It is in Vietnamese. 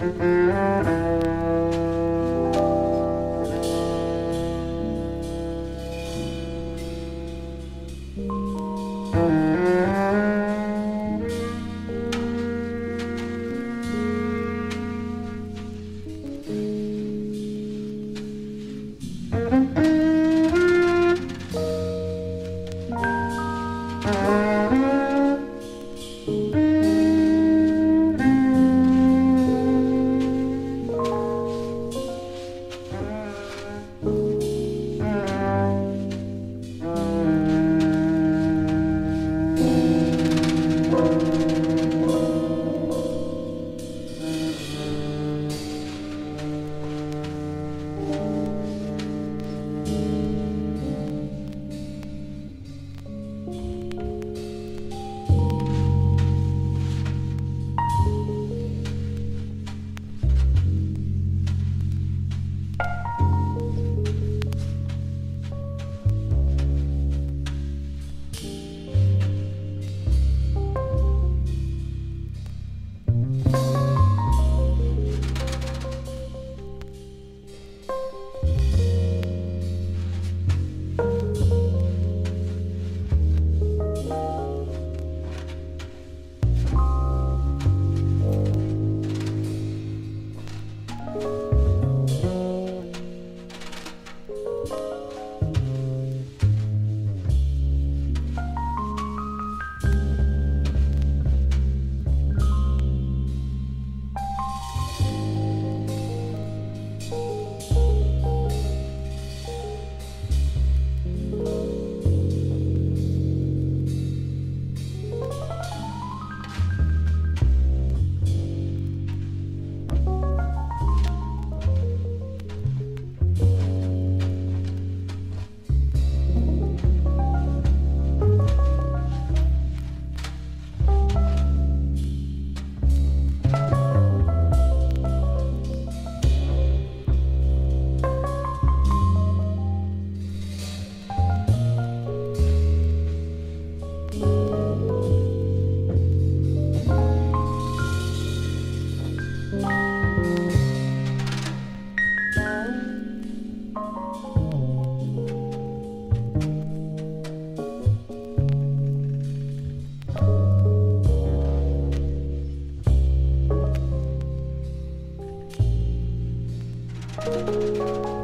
Thank uh you. -huh. Música